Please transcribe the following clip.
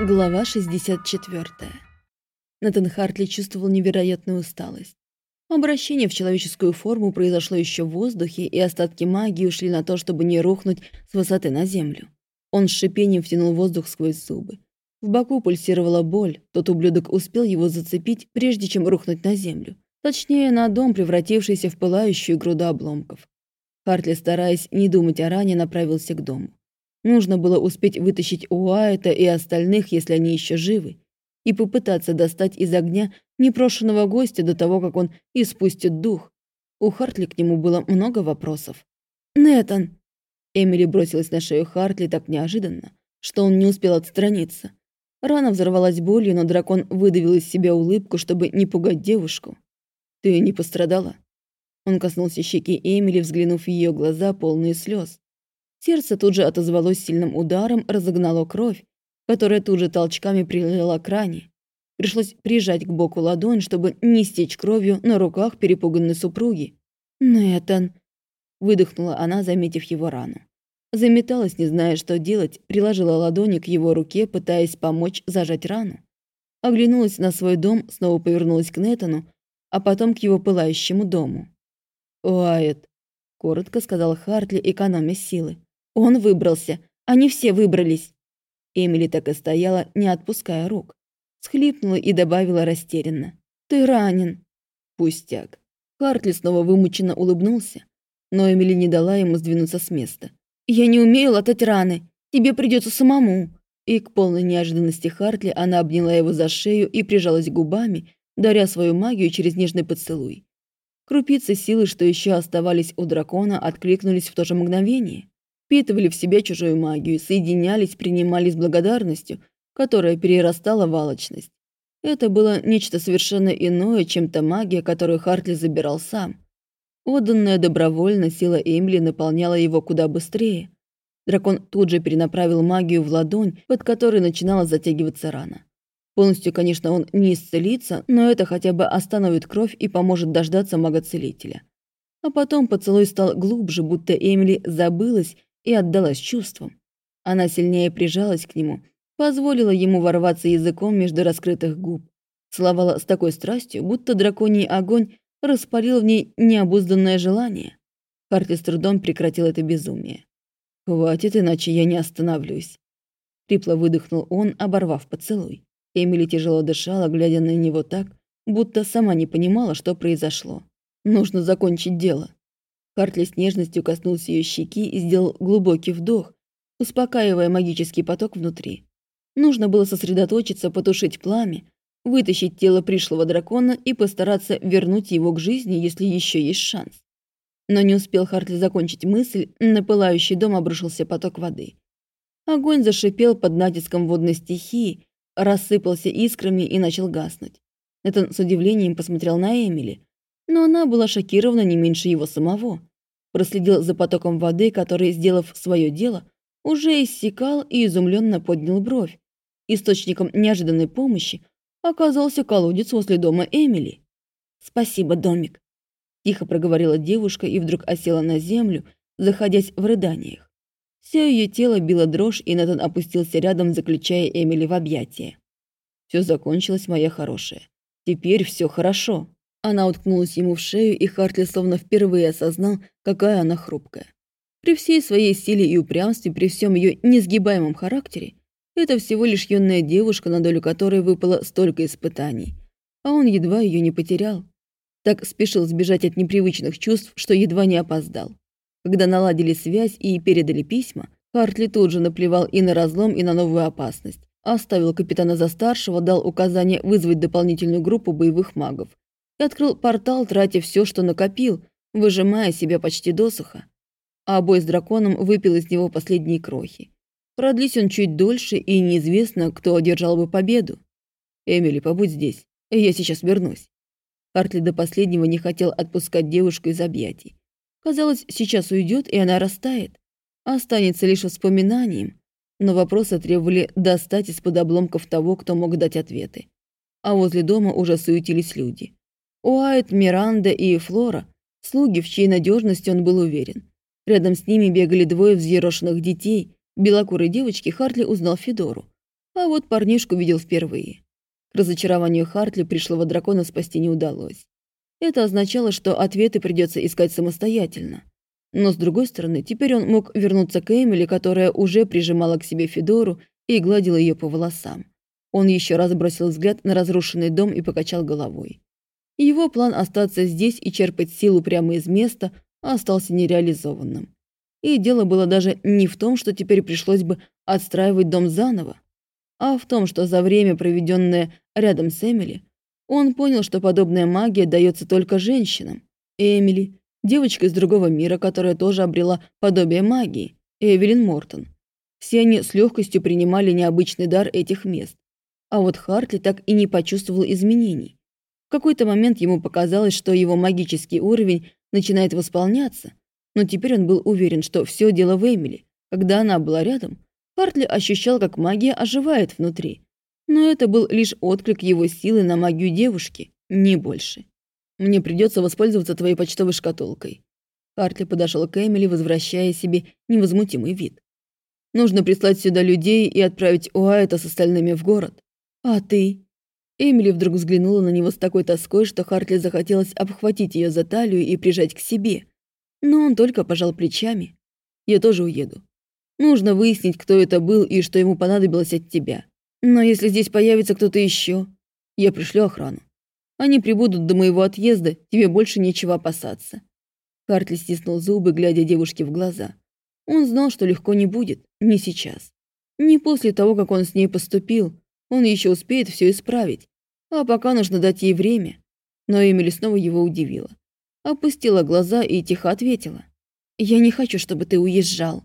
Глава 64. Натан Хартли чувствовал невероятную усталость. Обращение в человеческую форму произошло еще в воздухе, и остатки магии ушли на то, чтобы не рухнуть с высоты на землю. Он с шипением втянул воздух сквозь зубы. В боку пульсировала боль, тот ублюдок успел его зацепить, прежде чем рухнуть на землю. Точнее, на дом, превратившийся в пылающую груду обломков. Хартли, стараясь не думать о ране, направился к дому. Нужно было успеть вытащить Уайта и остальных, если они еще живы, и попытаться достать из огня непрошенного гостя до того, как он испустит дух. У Хартли к нему было много вопросов. «Нэтан!» Эмили бросилась на шею Хартли так неожиданно, что он не успел отстраниться. Рана взорвалась болью, но дракон выдавил из себя улыбку, чтобы не пугать девушку. «Ты не пострадала?» Он коснулся щеки Эмили, взглянув в ее глаза, полные слез. Сердце тут же отозвалось сильным ударом, разогнало кровь, которая тут же толчками прилила к ране. Пришлось прижать к боку ладонь, чтобы не стечь кровью на руках перепуганной супруги. «Нэтан!» — выдохнула она, заметив его рану. Заметалась, не зная, что делать, приложила ладони к его руке, пытаясь помочь зажать рану. Оглянулась на свой дом, снова повернулась к Нетану, а потом к его пылающему дому. «Уайт», — коротко сказал Хартли, экономя силы. Он выбрался. Они все выбрались. Эмили так и стояла, не отпуская рук. Схлипнула и добавила растерянно. «Ты ранен». «Пустяк». Хартли снова вымученно улыбнулся, но Эмили не дала ему сдвинуться с места. «Я не умею латать раны. Тебе придется самому». И к полной неожиданности Хартли она обняла его за шею и прижалась губами, даря свою магию через нежный поцелуй. Крупицы силы, что еще оставались у дракона, откликнулись в то же мгновение впитывали в себя чужую магию, соединялись, принимали с благодарностью, которая перерастала в алчность. Это было нечто совершенно иное, чем та магия, которую Хартли забирал сам. Отданная добровольно сила Эмили наполняла его куда быстрее. Дракон тут же перенаправил магию в ладонь, под которой начинала затягиваться рана. Полностью, конечно, он не исцелится, но это хотя бы остановит кровь и поможет дождаться мага-целителя. А потом поцелуй стал глубже, будто Эмили забылась и отдалась чувствам. Она сильнее прижалась к нему, позволила ему ворваться языком между раскрытых губ, целовала с такой страстью, будто драконий огонь распалил в ней необузданное желание. Харти с трудом прекратил это безумие. «Хватит, иначе я не остановлюсь». Хрипло выдохнул он, оборвав поцелуй. Эмили тяжело дышала, глядя на него так, будто сама не понимала, что произошло. Нужно закончить дело. Хартли с нежностью коснулся ее щеки и сделал глубокий вдох, успокаивая магический поток внутри. Нужно было сосредоточиться, потушить пламя, вытащить тело пришлого дракона и постараться вернуть его к жизни, если еще есть шанс. Но не успел Хартли закончить мысль, на пылающий дом обрушился поток воды. Огонь зашипел под натиском водной стихии, рассыпался искрами и начал гаснуть. Этон с удивлением посмотрел на Эмили, но она была шокирована не меньше его самого. Проследил за потоком воды, который, сделав свое дело, уже иссякал и изумленно поднял бровь. Источником неожиданной помощи оказался колодец возле дома Эмили. «Спасибо, домик», – тихо проговорила девушка и вдруг осела на землю, заходясь в рыданиях. Все ее тело било дрожь, и Натан опустился рядом, заключая Эмили в объятия. Все закончилось, моя хорошая. Теперь все хорошо. Она уткнулась ему в шею, и Хартли словно впервые осознал, какая она хрупкая. При всей своей силе и упрямстве, при всем ее несгибаемом характере, это всего лишь юная девушка, на долю которой выпало столько испытаний. А он едва ее не потерял. Так спешил сбежать от непривычных чувств, что едва не опоздал. Когда наладили связь и передали письма, Хартли тут же наплевал и на разлом, и на новую опасность. Оставил капитана за старшего, дал указание вызвать дополнительную группу боевых магов и открыл портал, тратя все, что накопил, выжимая себя почти досуха. А бой с драконом выпил из него последние крохи. Продлись он чуть дольше, и неизвестно, кто одержал бы победу. «Эмили, побудь здесь, я сейчас вернусь». Хартли до последнего не хотел отпускать девушку из объятий. Казалось, сейчас уйдет, и она растает. Останется лишь воспоминанием, но вопросы требовали достать из-под обломков того, кто мог дать ответы. А возле дома уже суетились люди. Уайт, Миранда и Флора – слуги, в чьей надежности он был уверен. Рядом с ними бегали двое взъерошенных детей. Белокурой девочки Хартли узнал Федору. А вот парнишку видел впервые. К разочарованию Хартли пришлого дракона спасти не удалось. Это означало, что ответы придется искать самостоятельно. Но, с другой стороны, теперь он мог вернуться к Эмили, которая уже прижимала к себе Федору и гладила ее по волосам. Он еще раз бросил взгляд на разрушенный дом и покачал головой. Его план остаться здесь и черпать силу прямо из места остался нереализованным. И дело было даже не в том, что теперь пришлось бы отстраивать дом заново, а в том, что за время, проведенное рядом с Эмили, он понял, что подобная магия дается только женщинам. Эмили, девочка из другого мира, которая тоже обрела подобие магии, Эвелин Мортон. Все они с легкостью принимали необычный дар этих мест. А вот Хартли так и не почувствовал изменений. Какой-то момент ему показалось, что его магический уровень начинает восполняться, но теперь он был уверен, что все дело в Эмили. Когда она была рядом, Хартли ощущал, как магия оживает внутри. Но это был лишь отклик его силы на магию девушки, не больше. «Мне придется воспользоваться твоей почтовой шкатулкой». Хартли подошел к Эмили, возвращая себе невозмутимый вид. «Нужно прислать сюда людей и отправить Уайта с остальными в город. А ты?» Эмили вдруг взглянула на него с такой тоской, что Хартли захотелось обхватить ее за талию и прижать к себе. Но он только пожал плечами. «Я тоже уеду. Нужно выяснить, кто это был и что ему понадобилось от тебя. Но если здесь появится кто-то еще, я пришлю охрану. Они прибудут до моего отъезда, тебе больше нечего опасаться». Хартли стиснул зубы, глядя девушке в глаза. Он знал, что легко не будет, не сейчас. Не после того, как он с ней поступил. Он еще успеет все исправить. А пока нужно дать ей время. Но Эмили снова его удивила. Опустила глаза и тихо ответила. «Я не хочу, чтобы ты уезжал».